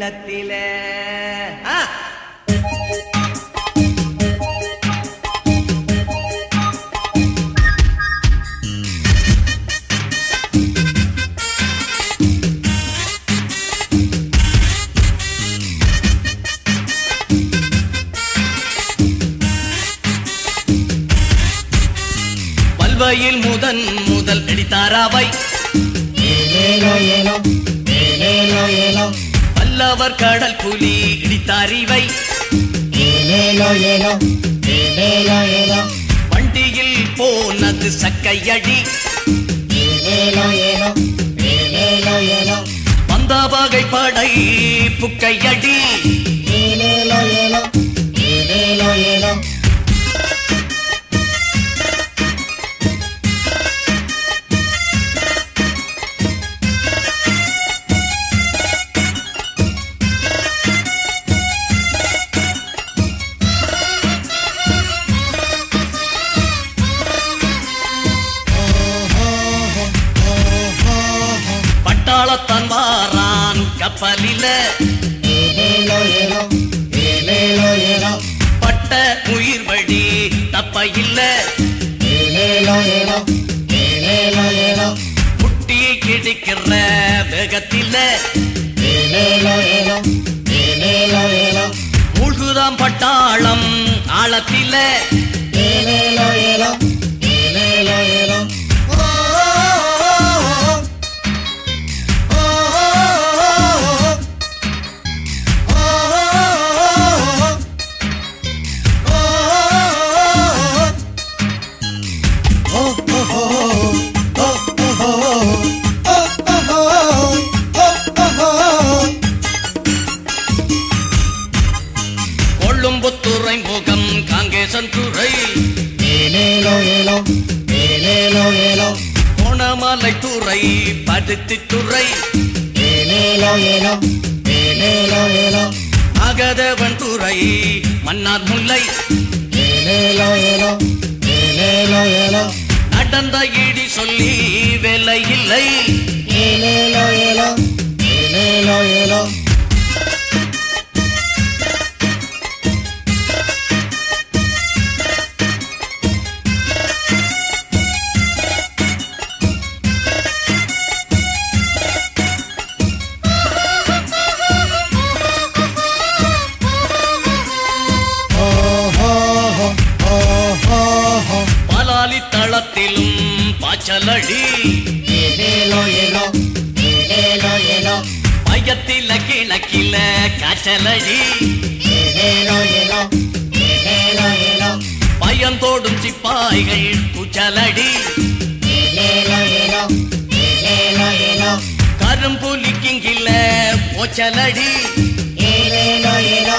சின்னத்தில. பல்வையில் முதன் முதல் அடித்தாராவை. ஏலோ ஏலோ ஏலோ ஏலோ பல்லவர் கடல் புலி ஏலோ ஏலோ வண்டியில் போனது சக்கையடி. ஏலோ ஏலோ வந்த வகை படை புக்கையடி. ஏலோ ஏலேலோ ஏலோ பட்டாளத்தான் வாரான் கப்பலில. பட்ட உயிர் வழி தப்ப இல்ல ஏலேலோ கிடைக்கிற ஏலேலோ ஏலோ வேகத்தில. ஏலேலோ பட்டாளம் ஆழத்தில. ஏலேலோ ஏலோ ஏலேலோ ஏலோ ஏலேலோ ஏலோ கோணமலை துறை பருத்தி துறை. ஏலேலோ ஏலோ ஏலேலோ ஏலோ அகதவன் துறை மன்னார் முல்லை. ஏலேலோ ஏலோ ஏலேலோ ஏலோ நடந்த இடி சொல்லி வேலை இல்லை. ஏலேலோ ஏலோ பலாலி தளத்திலும் பாச்சலடி பயத்தில கிழக்கில ஏலோ பயந்தோடும் சிப்பாய்கள் கூச்சலடி. கரும்புலிக்கிங்கில போச்சலடி ஏலேலோ ஏலோ ஏலேலோ ஏலோ